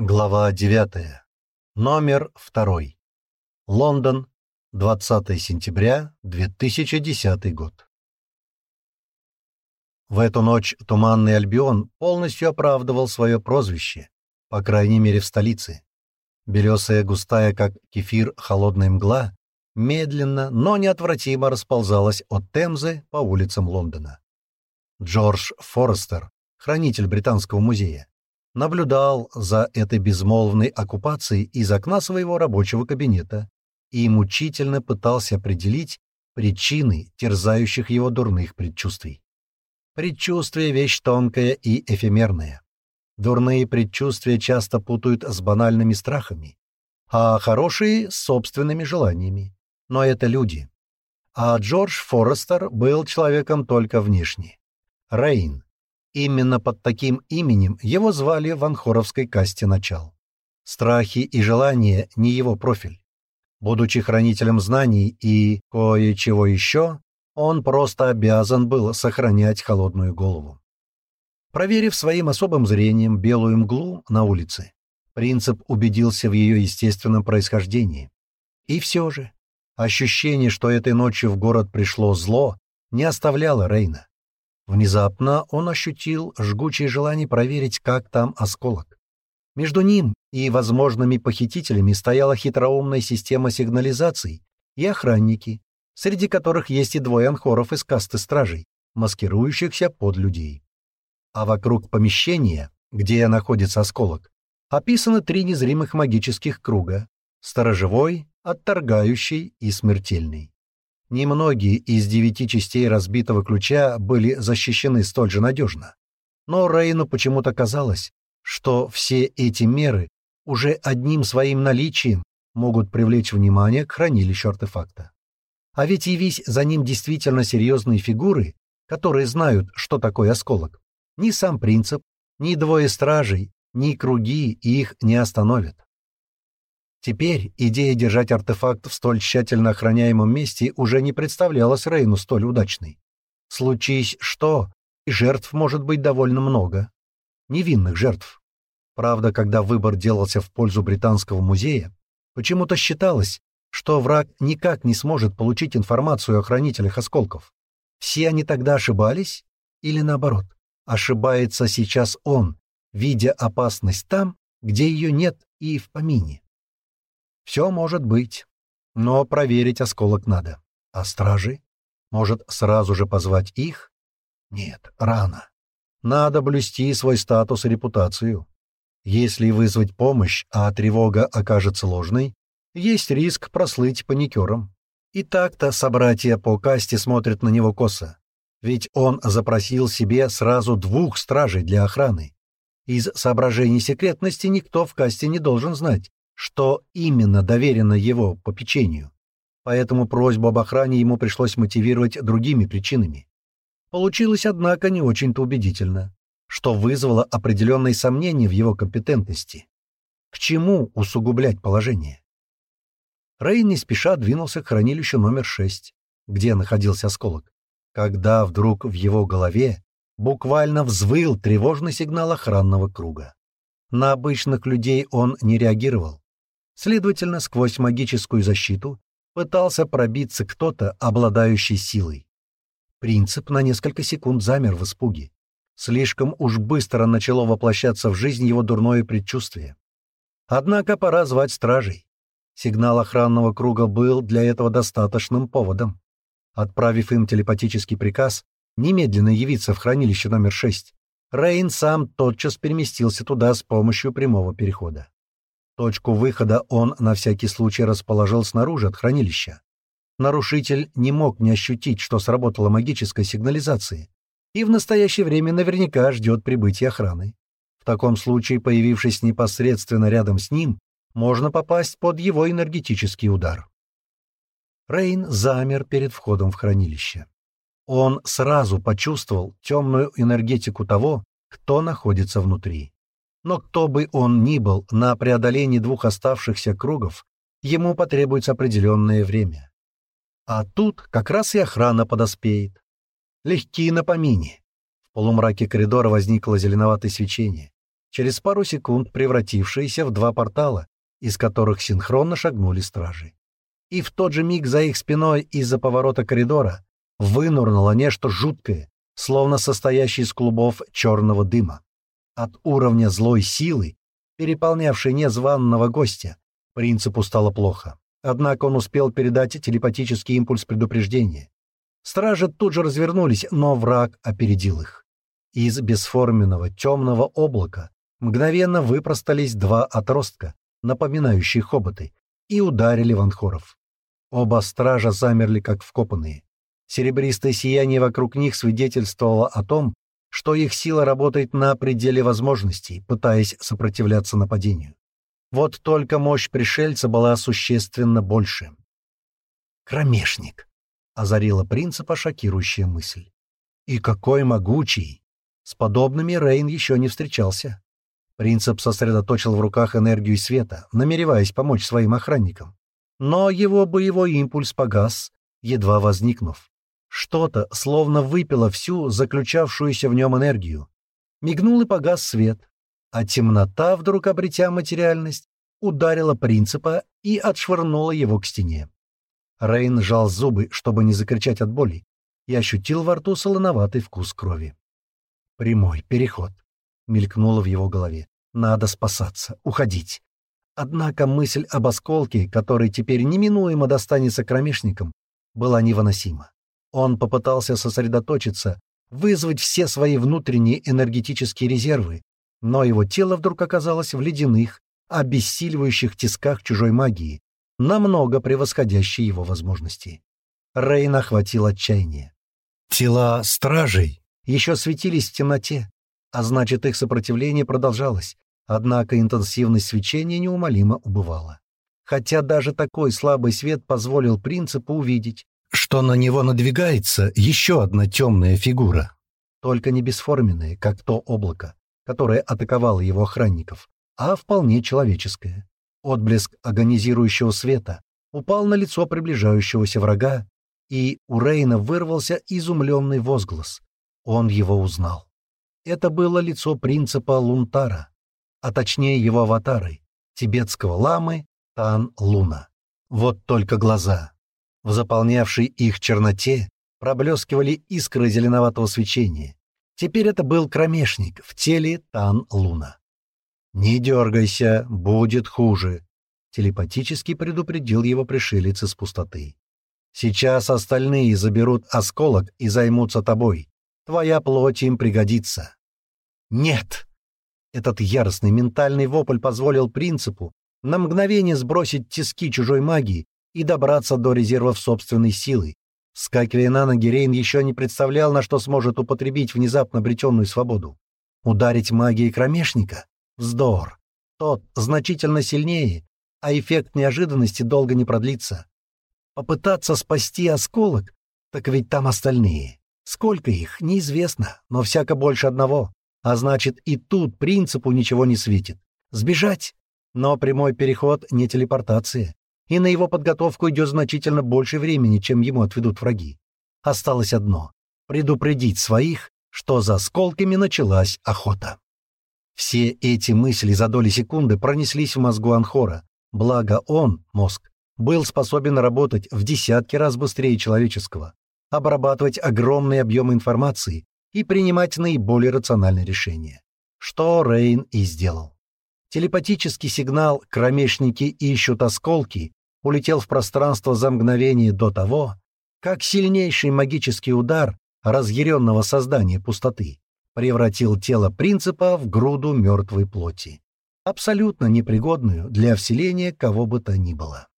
Глава 9. Номер 2. Лондон, 20 сентября 2010 год. В эту ночь Туманный Альбион полностью оправдывал свое прозвище, по крайней мере в столице. Белесая густая, как кефир, холодная мгла, медленно, но неотвратимо расползалась от Темзы по улицам Лондона. Джордж Форестер, хранитель Британского музея, наблюдал за этой безмолвной оккупацией из окна своего рабочего кабинета и мучительно пытался определить причины терзающих его дурных предчувствий. Предчувствие — вещь тонкая и эфемерная. Дурные предчувствия часто путают с банальными страхами, а хорошие — с собственными желаниями. Но это люди. А Джордж Форестер был человеком только внешне. Рейн, Именно под таким именем его звали в анхоровской касте начал. Страхи и желания — не его профиль. Будучи хранителем знаний и кое-чего еще, он просто обязан был сохранять холодную голову. Проверив своим особым зрением белую мглу на улице, принцип убедился в ее естественном происхождении. И все же, ощущение, что этой ночью в город пришло зло, не оставляло Рейна. Внезапно он ощутил жгучее желание проверить, как там осколок. Между ним и возможными похитителями стояла хитроумная система сигнализаций и охранники, среди которых есть и двое анхоров из касты стражей, маскирующихся под людей. А вокруг помещения, где находится осколок, описаны три незримых магических круга — сторожевой, отторгающий и смертельный. Немногие из девяти частей разбитого ключа были защищены столь же надежно. Но Рейну почему-то казалось, что все эти меры уже одним своим наличием могут привлечь внимание к хранилищу артефакта. А ведь явись за ним действительно серьезные фигуры, которые знают, что такое осколок. Ни сам принцип, ни двое стражей, ни круги их не остановят. Теперь идея держать артефакт в столь тщательно охраняемом месте уже не представлялась Рейну столь удачной. Случись что, и жертв может быть довольно много. Невинных жертв. Правда, когда выбор делался в пользу Британского музея, почему-то считалось, что враг никак не сможет получить информацию о хранителях осколков. Все они тогда ошибались? Или наоборот, ошибается сейчас он, видя опасность там, где ее нет и в помине? Все может быть, но проверить осколок надо. А стражи? Может, сразу же позвать их? Нет, рано. Надо блюсти свой статус и репутацию. Если вызвать помощь, а тревога окажется ложной, есть риск прослыть паникером. И так-то собратья по касте смотрят на него косо. Ведь он запросил себе сразу двух стражей для охраны. Из соображений секретности никто в касте не должен знать, что именно доверено его попечению, поэтому просьбу об охране ему пришлось мотивировать другими причинами. Получилось, однако, не очень-то убедительно, что вызвало определенные сомнения в его компетентности. К чему усугублять положение? Рейн не спеша двинулся к хранилищу номер 6, где находился осколок, когда вдруг в его голове буквально взвыл тревожный сигнал охранного круга. На обычных людей он не реагировал, Следовательно, сквозь магическую защиту пытался пробиться кто-то, обладающий силой. Принцип на несколько секунд замер в испуге. Слишком уж быстро начало воплощаться в жизнь его дурное предчувствие. Однако пора звать стражей. Сигнал охранного круга был для этого достаточным поводом. Отправив им телепатический приказ немедленно явиться в хранилище номер 6, Рейн сам тотчас переместился туда с помощью прямого перехода. Точку выхода он на всякий случай расположил снаружи от хранилища. Нарушитель не мог не ощутить, что сработала магическая сигнализация, и в настоящее время наверняка ждет прибытия охраны. В таком случае, появившись непосредственно рядом с ним, можно попасть под его энергетический удар. Рейн замер перед входом в хранилище. Он сразу почувствовал темную энергетику того, кто находится внутри. Но кто бы он ни был, на преодоление двух оставшихся кругов ему потребуется определенное время. А тут как раз и охрана подоспеет. Легкие на помине. В полумраке коридора возникло зеленоватое свечение. через пару секунд превратившиеся в два портала, из которых синхронно шагнули стражи. И в тот же миг за их спиной из-за поворота коридора вынурнуло нечто жуткое, словно состоящее из клубов черного дыма. От уровня злой силы, переполнявшей незваного гостя, принципу стало плохо. Однако он успел передать телепатический импульс предупреждения. Стражи тут же развернулись, но враг опередил их. Из бесформенного темного облака мгновенно выпростались два отростка, напоминающие хоботы, и ударили ванхоров. Оба стража замерли, как вкопанные. Серебристое сияние вокруг них свидетельствовало о том, что их сила работает на пределе возможностей, пытаясь сопротивляться нападению. Вот только мощь пришельца была существенно больше. «Кромешник!» — озарила принципа шокирующая мысль. «И какой могучий! С подобными Рейн еще не встречался». Принцип сосредоточил в руках энергию света, намереваясь помочь своим охранникам. Но его боевой импульс погас, едва возникнув. Что-то словно выпило всю заключавшуюся в нем энергию. Мигнул и погас свет, а темнота, вдруг обретя материальность, ударила принципа и отшвырнула его к стене. Рейн сжал зубы, чтобы не закричать от боли, и ощутил во рту солоноватый вкус крови. «Прямой переход», — мелькнуло в его голове. «Надо спасаться, уходить». Однако мысль об осколке, который теперь неминуемо достанется кромешникам, была невыносима. Он попытался сосредоточиться, вызвать все свои внутренние энергетические резервы, но его тело вдруг оказалось в ледяных, обессиливающих тисках чужой магии, намного превосходящей его возможности. Рейн охватил отчаяние. Тела стражей еще светились в темноте, а значит, их сопротивление продолжалось, однако интенсивность свечения неумолимо убывала. Хотя даже такой слабый свет позволил принципу увидеть, что на него надвигается еще одна темная фигура, только не бесформенная, как то облако, которое атаковало его охранников, а вполне человеческое. Отблеск агонизирующего света упал на лицо приближающегося врага, и у Рейна вырвался изумленный возглас. Он его узнал. Это было лицо принципа Лунтара, а точнее его аватары, тибетского ламы Тан Луна. Вот только глаза. В заполнявшей их черноте проблескивали искры зеленоватого свечения. Теперь это был кромешник в теле Тан Луна. «Не дергайся, будет хуже», — телепатически предупредил его пришелец из пустоты. «Сейчас остальные заберут осколок и займутся тобой. Твоя плоть им пригодится». «Нет!» Этот яростный ментальный вопль позволил принципу на мгновение сбросить тиски чужой магии и добраться до резервов собственной силы, Скакивая на ноги, Рейн еще не представлял, на что сможет употребить внезапно обретенную свободу. Ударить магией кромешника? Вздор. Тот значительно сильнее, а эффект неожиданности долго не продлится. Попытаться спасти осколок? Так ведь там остальные. Сколько их, неизвестно, но всяко больше одного. А значит, и тут принципу ничего не светит. Сбежать? Но прямой переход — не телепортация и на его подготовку идет значительно больше времени, чем ему отведут враги. Осталось одно — предупредить своих, что за осколками началась охота. Все эти мысли за доли секунды пронеслись в мозгу Анхора, благо он, мозг, был способен работать в десятки раз быстрее человеческого, обрабатывать огромные объемы информации и принимать наиболее рациональные решения. Что Рейн и сделал. Телепатический сигнал «Кромешники ищут осколки» улетел в пространство за мгновение до того, как сильнейший магический удар разъяренного создания пустоты превратил тело принципа в груду мертвой плоти, абсолютно непригодную для вселения кого бы то ни было.